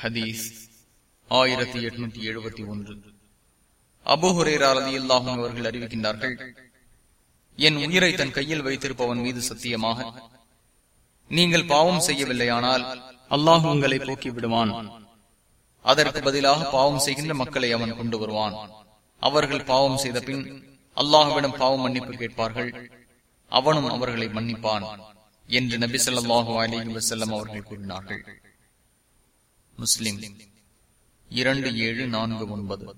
ஹதீஸ் ஆயிரத்தி எட்நூத்தி எழுபத்தி ஒன்று. அபுஹுரேரா இல்லாகும் அவர்கள் அறிவிக்கின்றார்கள் என் உயிரை தன் கையில் வைத்திருப்பவன் மீது சத்தியமாக. நீங்கள் பாவம் செய்யவில்லையானால் அல்லாஹ் உங்களை போக்கி விடுவான். அதற்கு பதிலாக பாவம் செய்கின்ற மக்களை அவன் கொண்டு வருவான். அவர்கள் பாவம் செய்த பின் அல்லாஹுவிடம் பாவம் மன்னிப்பு கேட்பார்கள். அவனும் அவர்களை மன்னிப்பான் என்று நபி சொல்லாஹு அலி வசல்லம் அவர்கள் கூறினார்கள். முஸ்லிம். இரண்டு ஏழு நான்கு ஒன்பது.